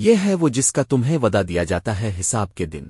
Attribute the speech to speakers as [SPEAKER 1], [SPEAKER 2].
[SPEAKER 1] یہ ہے وہ جس کا تمہیں ودا دیا جاتا ہے حساب کے دن۔